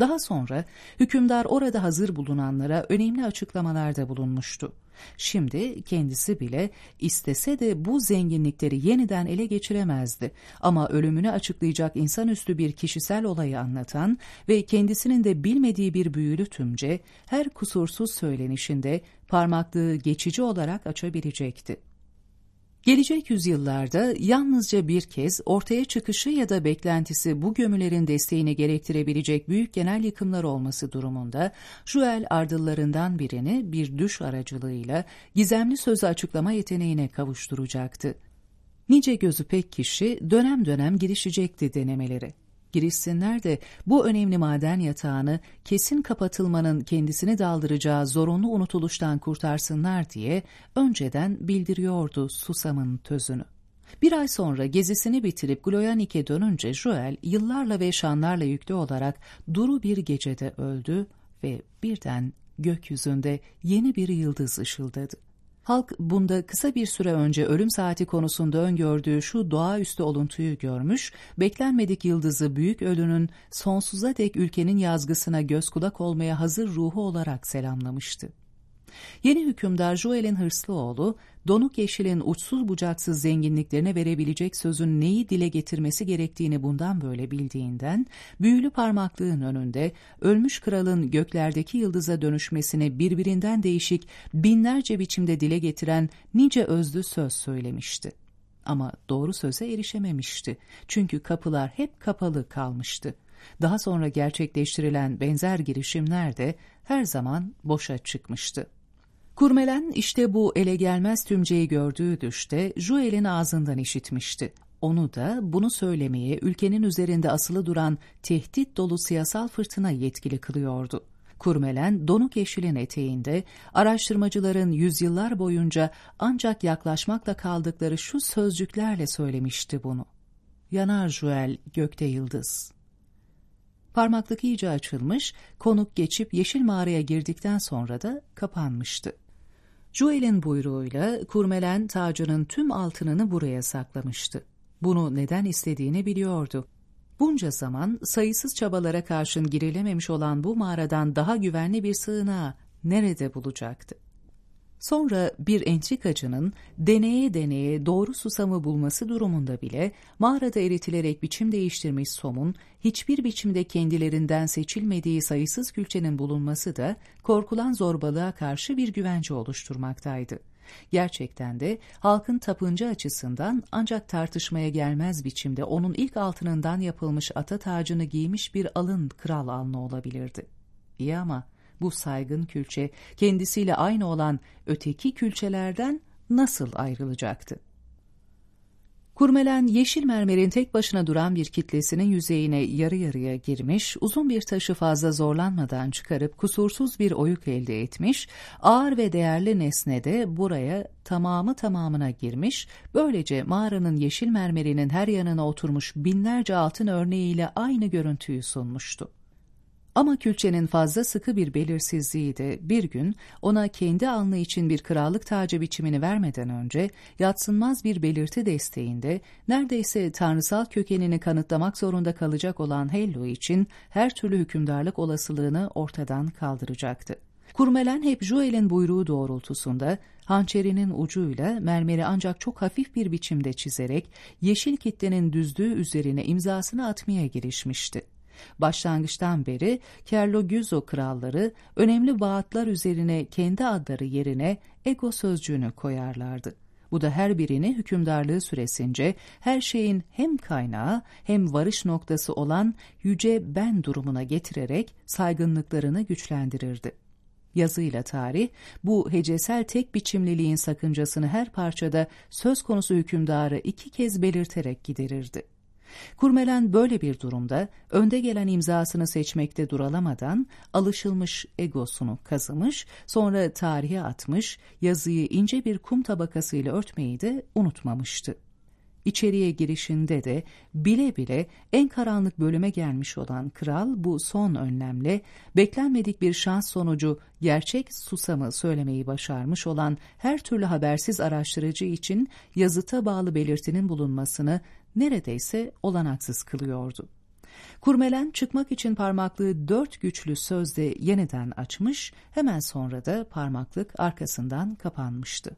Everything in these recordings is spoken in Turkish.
Daha sonra hükümdar orada hazır bulunanlara önemli açıklamalarda bulunmuştu. Şimdi kendisi bile istese de bu zenginlikleri yeniden ele geçiremezdi. Ama ölümünü açıklayacak insanüstü bir kişisel olayı anlatan ve kendisinin de bilmediği bir büyülü tümce her kusursuz söylenişinde parmaklığı geçici olarak açabilecekti. Gelecek yüzyıllarda yalnızca bir kez ortaya çıkışı ya da beklentisi bu gömülerin desteğini gerektirebilecek büyük genel yıkımlar olması durumunda Joel ardıllarından birini bir düş aracılığıyla gizemli sözü açıklama yeteneğine kavuşturacaktı. Nice gözü pek kişi dönem dönem girişecekti denemeleri girişsinler de bu önemli maden yatağını kesin kapatılmanın kendisini daldıracağı zorunlu unutuluştan kurtarsınlar diye önceden bildiriyordu Susam'ın tözünü. Bir ay sonra gezisini bitirip Gloyanik'e dönünce Joel yıllarla ve şanlarla yüklü olarak duru bir gecede öldü ve birden gökyüzünde yeni bir yıldız ışıldadı. Halk bunda kısa bir süre önce ölüm saati konusunda öngördüğü şu doğaüstü oluntuyu görmüş, beklenmedik yıldızı büyük ölünün sonsuza dek ülkenin yazgısına göz kulak olmaya hazır ruhu olarak selamlamıştı. Yeni hükümdar Joel'in hırslı oğlu, donuk yeşilin uçsuz bucaksız zenginliklerine verebilecek sözün neyi dile getirmesi gerektiğini bundan böyle bildiğinden, büyülü parmaklığın önünde ölmüş kralın göklerdeki yıldıza dönüşmesini birbirinden değişik binlerce biçimde dile getiren nice özlü söz söylemişti. Ama doğru söze erişememişti. Çünkü kapılar hep kapalı kalmıştı. Daha sonra gerçekleştirilen benzer girişimler de her zaman boşa çıkmıştı. Kurmelen işte bu ele gelmez tümceyi gördüğü düşte Joel'in ağzından işitmişti. Onu da bunu söylemeye ülkenin üzerinde asılı duran tehdit dolu siyasal fırtına yetkili kılıyordu. Kurmelen donuk yeşilin eteğinde araştırmacıların yüzyıllar boyunca ancak yaklaşmakla kaldıkları şu sözcüklerle söylemişti bunu. Yanar Joel gökte yıldız. Parmaklık iyice açılmış, konuk geçip yeşil mağaraya girdikten sonra da kapanmıştı. Joel'in buyruğuyla kurmelen tacının tüm altınını buraya saklamıştı. Bunu neden istediğini biliyordu. Bunca zaman sayısız çabalara karşın girilememiş olan bu mağaradan daha güvenli bir sığınağı nerede bulacaktı? Sonra bir entrikacının deneye deneye doğru susamı bulması durumunda bile mağarada eritilerek biçim değiştirmiş somun, hiçbir biçimde kendilerinden seçilmediği sayısız külçenin bulunması da korkulan zorbalığa karşı bir güvence oluşturmaktaydı. Gerçekten de halkın tapıncı açısından ancak tartışmaya gelmez biçimde onun ilk altınından yapılmış ata tacını giymiş bir alın kral alnı olabilirdi. İyi ama bu saygın külçe kendisiyle aynı olan öteki külçelerden nasıl ayrılacaktı? Kurmelen yeşil mermerin tek başına duran bir kitlesinin yüzeyine yarı yarıya girmiş, uzun bir taşı fazla zorlanmadan çıkarıp kusursuz bir oyuk elde etmiş, ağır ve değerli nesne de buraya tamamı tamamına girmiş, böylece mağaranın yeşil mermerinin her yanına oturmuş binlerce altın örneğiyle aynı görüntüyü sunmuştu. Ama külçenin fazla sıkı bir belirsizliği de bir gün ona kendi alnı için bir krallık tacı biçimini vermeden önce yatsınmaz bir belirti desteğinde neredeyse tanrısal kökenini kanıtlamak zorunda kalacak olan Hello için her türlü hükümdarlık olasılığını ortadan kaldıracaktı. Kurmelen hep Joel'in buyruğu doğrultusunda hançerinin ucuyla mermeri ancak çok hafif bir biçimde çizerek yeşil kitlenin düzdüğü üzerine imzasını atmaya girişmişti. Başlangıçtan beri Kerlogüzo kralları önemli vaatlar üzerine kendi adları yerine ego sözcüğünü koyarlardı. Bu da her birini hükümdarlığı süresince her şeyin hem kaynağı hem varış noktası olan yüce ben durumuna getirerek saygınlıklarını güçlendirirdi. Yazıyla tarih, bu hecesel tek biçimliliğin sakıncasını her parçada söz konusu hükümdarı iki kez belirterek giderirdi. Kurmelen böyle bir durumda önde gelen imzasını seçmekte duralamadan alışılmış egosunu kazımış, sonra tarihe atmış, yazıyı ince bir kum tabakasıyla örtmeyi de unutmamıştı. İçeriye girişinde de bile bile en karanlık bölüme gelmiş olan kral bu son önlemle beklenmedik bir şans sonucu gerçek susamı söylemeyi başarmış olan her türlü habersiz araştırıcı için yazıta bağlı belirtinin bulunmasını neredeyse olanaksız kılıyordu. Kurmelen çıkmak için parmaklığı dört güçlü sözde yeniden açmış, hemen sonra da parmaklık arkasından kapanmıştı.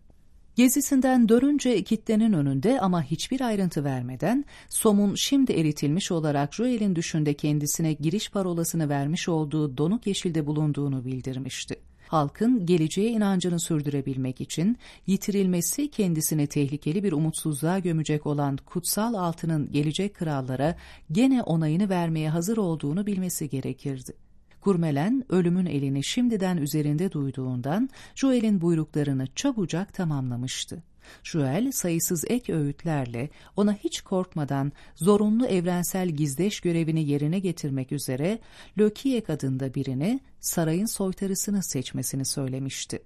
Gezisinden dönünce kitlenin önünde ama hiçbir ayrıntı vermeden Som'un şimdi eritilmiş olarak Joel'in düşünde kendisine giriş parolasını vermiş olduğu donuk yeşilde bulunduğunu bildirmişti. Halkın geleceğe inancını sürdürebilmek için yitirilmesi kendisini tehlikeli bir umutsuzluğa gömecek olan kutsal altının gelecek krallara gene onayını vermeye hazır olduğunu bilmesi gerekirdi. Kurmelen ölümün elini şimdiden üzerinde duyduğundan Joel'in buyruklarını çabucak tamamlamıştı. Joel sayısız ek öğütlerle ona hiç korkmadan zorunlu evrensel gizdeş görevini yerine getirmek üzere Lökiyek adında birini sarayın soytarısını seçmesini söylemişti.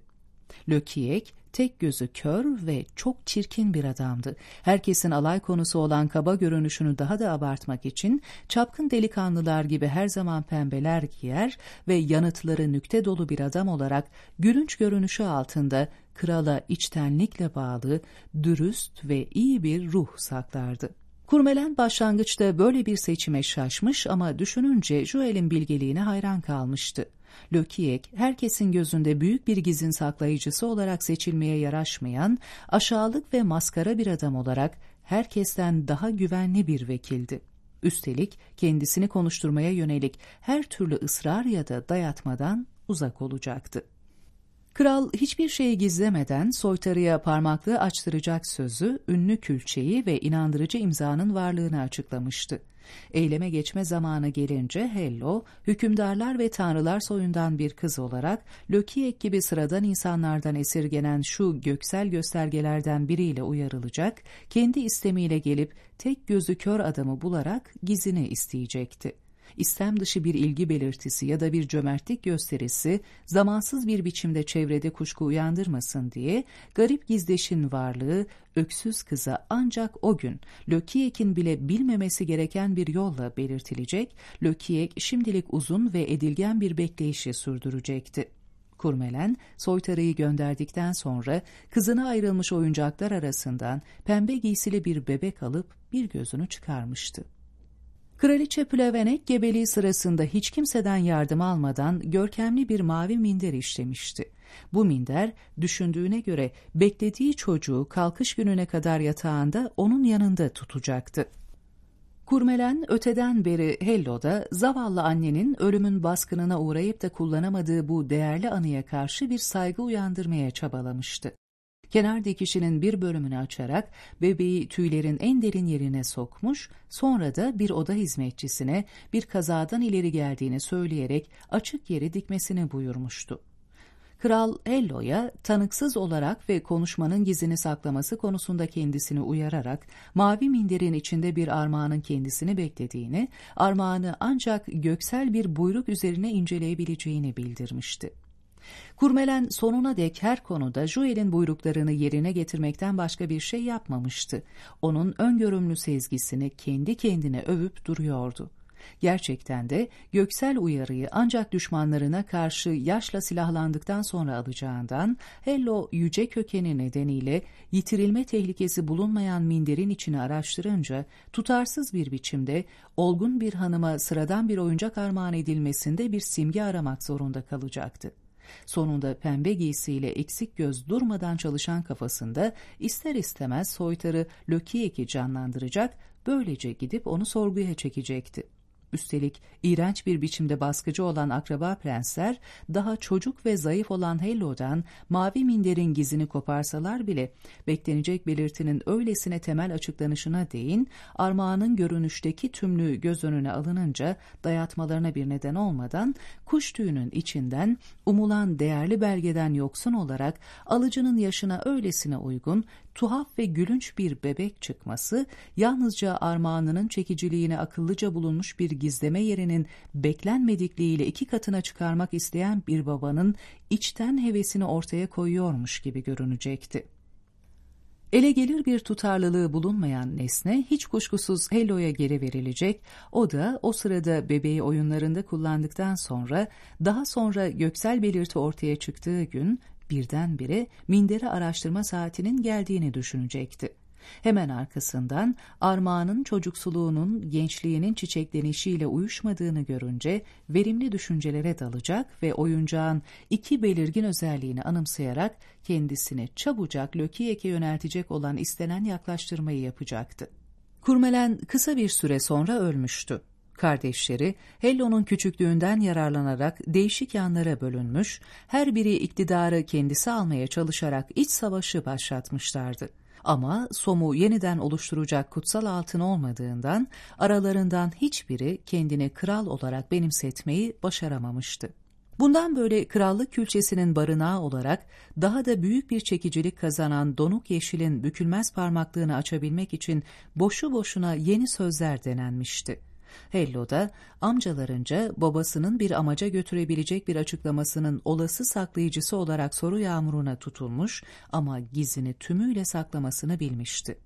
Lökiyek tek gözü kör ve çok çirkin bir adamdı. Herkesin alay konusu olan kaba görünüşünü daha da abartmak için çapkın delikanlılar gibi her zaman pembeler giyer ve yanıtları nükte dolu bir adam olarak gülünç görünüşü altında krala içtenlikle bağlı, dürüst ve iyi bir ruh saklardı. Kurmelen başlangıçta böyle bir seçime şaşmış ama düşününce Joel'in bilgeliğine hayran kalmıştı. Lökiyek, herkesin gözünde büyük bir gizin saklayıcısı olarak seçilmeye yaraşmayan, aşağılık ve maskara bir adam olarak herkesten daha güvenli bir vekildi. Üstelik kendisini konuşturmaya yönelik her türlü ısrar ya da dayatmadan uzak olacaktı. Kral hiçbir şeyi gizlemeden soytarıya parmaklığı açtıracak sözü, ünlü külçeyi ve inandırıcı imzanın varlığını açıklamıştı. Eyleme geçme zamanı gelince Hello, hükümdarlar ve tanrılar soyundan bir kız olarak Lökiyek gibi sıradan insanlardan esirgenen şu göksel göstergelerden biriyle uyarılacak, kendi istemiyle gelip tek gözü kör adamı bularak gizini isteyecekti istem dışı bir ilgi belirtisi ya da bir cömertlik gösterisi zamansız bir biçimde çevrede kuşku uyandırmasın diye garip gizdeşin varlığı öksüz kıza ancak o gün Lökiyek'in bile bilmemesi gereken bir yolla belirtilecek, Lökiyek şimdilik uzun ve edilgen bir bekleyişi sürdürecekti. Kurmelen, soytarıyı gönderdikten sonra kızına ayrılmış oyuncaklar arasından pembe giysili bir bebek alıp bir gözünü çıkarmıştı. Kraliçe Plevenek gebeliği sırasında hiç kimseden yardım almadan görkemli bir mavi minder işlemişti. Bu minder düşündüğüne göre beklediği çocuğu kalkış gününe kadar yatağında onun yanında tutacaktı. Kurmelen öteden beri Hello'da zavallı annenin ölümün baskınına uğrayıp da kullanamadığı bu değerli anıya karşı bir saygı uyandırmaya çabalamıştı. Kenar dikişinin bir bölümünü açarak bebeği tüylerin en derin yerine sokmuş, sonra da bir oda hizmetçisine bir kazadan ileri geldiğini söyleyerek açık yeri dikmesini buyurmuştu. Kral Hello'ya tanıksız olarak ve konuşmanın gizini saklaması konusunda kendisini uyararak mavi minderin içinde bir armağanın kendisini beklediğini, armağanı ancak göksel bir buyruk üzerine inceleyebileceğini bildirmişti. Kurmelen sonuna dek her konuda Joel'in buyruklarını yerine getirmekten başka bir şey yapmamıştı. Onun öngörümlü sezgisini kendi kendine övüp duruyordu. Gerçekten de göksel uyarıyı ancak düşmanlarına karşı yaşla silahlandıktan sonra alacağından Hello yüce kökeni nedeniyle yitirilme tehlikesi bulunmayan minderin içini araştırınca tutarsız bir biçimde olgun bir hanıma sıradan bir oyuncak armağan edilmesinde bir simge aramak zorunda kalacaktı. Sonunda pembe giysiyle eksik göz durmadan çalışan kafasında ister istemez soytarı Lökiyek'i canlandıracak, böylece gidip onu sorguya çekecekti. Üstelik iğrenç bir biçimde baskıcı olan akraba prensler daha çocuk ve zayıf olan Hello'dan mavi minderin gizini koparsalar bile beklenecek belirtinin öylesine temel açıklanışına değin armağanın görünüşteki tümlüğü göz önüne alınınca dayatmalarına bir neden olmadan kuş tüyünün içinden umulan değerli belgeden yoksun olarak alıcının yaşına öylesine uygun tuhaf ve gülünç bir bebek çıkması, yalnızca armağanının çekiciliğine akıllıca bulunmuş bir gizleme yerinin beklenmedikliğiyle iki katına çıkarmak isteyen bir babanın içten hevesini ortaya koyuyormuş gibi görünecekti. Ele gelir bir tutarlılığı bulunmayan nesne hiç kuşkusuz Hello'ya geri verilecek, o da o sırada bebeği oyunlarında kullandıktan sonra daha sonra göksel belirti ortaya çıktığı gün birdenbire minderi araştırma saatinin geldiğini düşünecekti. Hemen arkasından armağanın çocuksuluğunun gençliğinin çiçeklenişiyle uyuşmadığını görünce verimli düşüncelere dalacak ve oyuncağın iki belirgin özelliğini anımsayarak kendisini çabucak Lökiyek'e yöneltecek olan istenen yaklaştırmayı yapacaktı. Kurmelen kısa bir süre sonra ölmüştü. Kardeşleri Hello'nun küçüklüğünden yararlanarak değişik yanlara bölünmüş, her biri iktidarı kendisi almaya çalışarak iç savaşı başlatmışlardı. Ama Som'u yeniden oluşturacak kutsal altın olmadığından aralarından hiçbiri kendini kral olarak benimsetmeyi başaramamıştı. Bundan böyle krallık külçesinin barınağı olarak daha da büyük bir çekicilik kazanan donuk yeşilin bükülmez parmaklığını açabilmek için boşu boşuna yeni sözler denenmişti. Hello da amcalarınca babasının bir amaca götürebilecek bir açıklamasının olası saklayıcısı olarak soru yağmuruna tutulmuş ama gizini tümüyle saklamasını bilmişti.